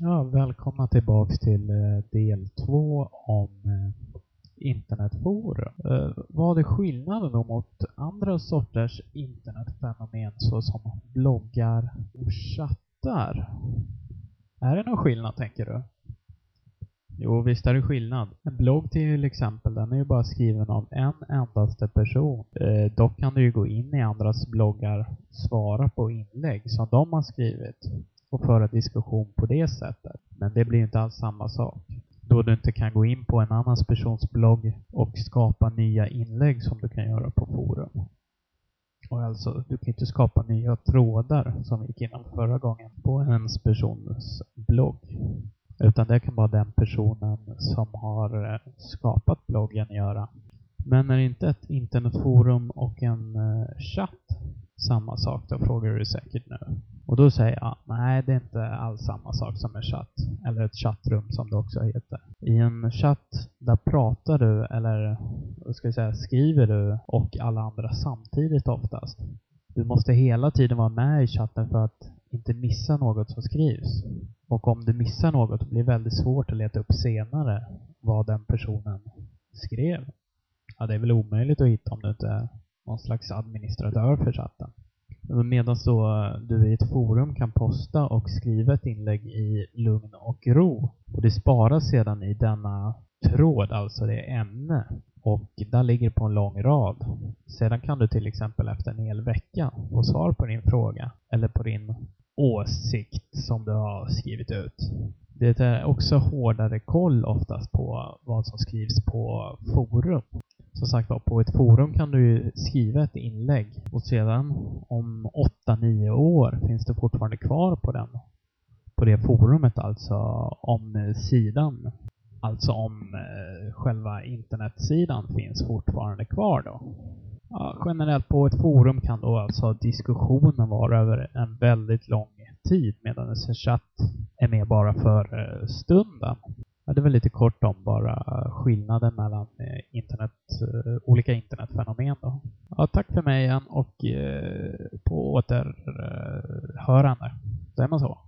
Ja, välkomna tillbaks till eh, del två om eh, internetforum. Eh, vad är skillnaden då mot andra sorters internetfenomen såsom bloggar och chattar? Är det någon skillnad, tänker du? Jo, visst är det skillnad. En blogg till exempel, den är ju bara skriven av en endaste person. Eh, dock kan du ju gå in i andras bloggar, svara på inlägg som de har skrivit och föra diskussion på det sättet. Men det blir inte alls samma sak. Då du inte kan gå in på en annans persons blogg och skapa nya inlägg som du kan göra på forum. Och alltså, du kan inte skapa nya trådar som vi gick igenom förra gången på ens persons blogg. Utan det kan bara den personen som har eh, skapat bloggen göra. Men är inte ett internetforum och en eh, chatt samma sak? Då frågar du säkert nu. Och då säger jag, nej det är inte alls samma sak som en chatt. Eller ett chattrum som det också heter. I en chatt, där pratar du, eller vad ska jag säga, skriver du och alla andra samtidigt oftast. Du måste hela tiden vara med i chatten för att inte missa något som skrivs. Och om du missar något blir det väldigt svårt att leta upp senare vad den personen skrev. Ja, det är väl omöjligt att hitta om du inte någon slags administratör för chatten. Medan då eh, du i ett forum kan posta och skriva ett inlägg i lugn och ro. Och det sparas sedan i denna tråd, alltså det ämne. Och där ligger på en lång rad. Sedan kan du till exempel efter en hel vecka få svar på din fråga. Eller på din åsikt som du har skrivit ut. Det är också hårdare koll oftast på vad som skrivs på forum. Som sagt var, på ett forum kan du ju skriva ett inlägg och sedan om 8-9 år finns det fortfarande kvar på den på det forumet alltså om eh, sidan alltså om eh, själva internetsidan finns fortfarande kvar då. Ja, generellt på ett forum kan då alltså diskussionen vara över en väldigt lång tid medan en chatt är med bara för eh, stunden. Ja, det var lite kort om bara eh, skillnaden mellan eh, internet, eh, olika internetfenomen. Då. Ja, tack för mig igen och på återhörande. Säger man så?